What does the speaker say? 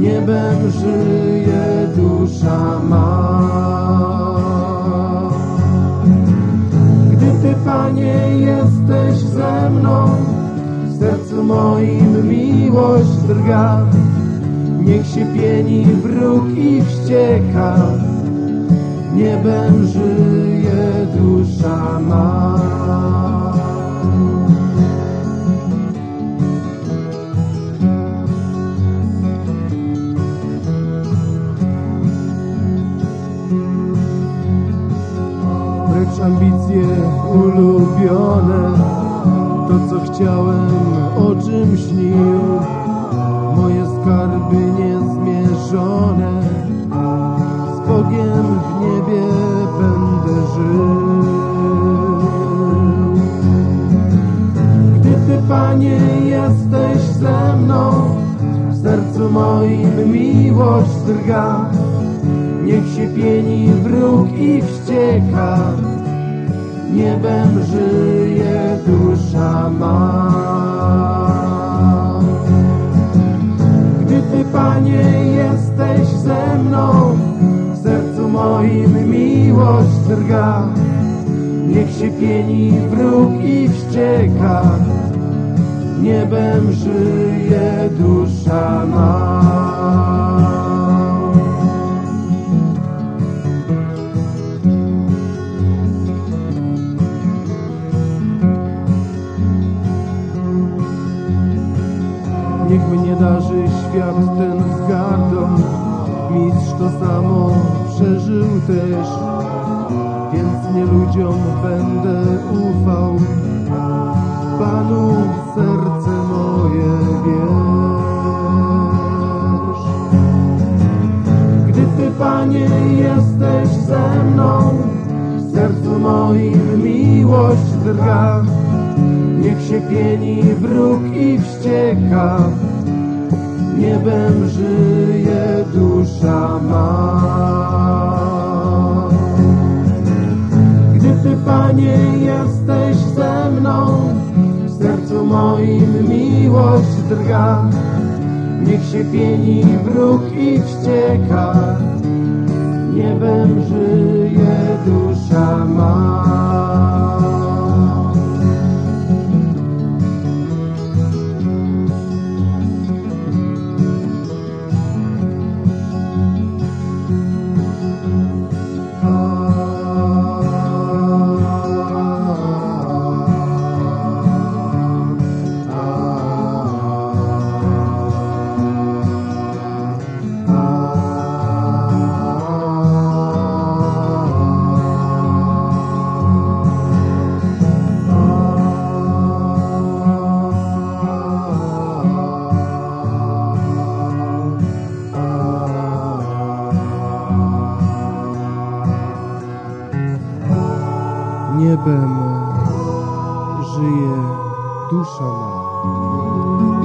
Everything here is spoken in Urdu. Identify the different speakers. Speaker 1: نب شوی دست سوئی ہوگا یوکیشے کا بن شوی دما پانی یس سرس می نیو درگا یوکیشا پھر می ویشکین بویشا نب شو سن سرس مومی وا یقینی بھوکا شم گمن سی ویا بوقیشے کام شیشم بہم اسی ہے دو سو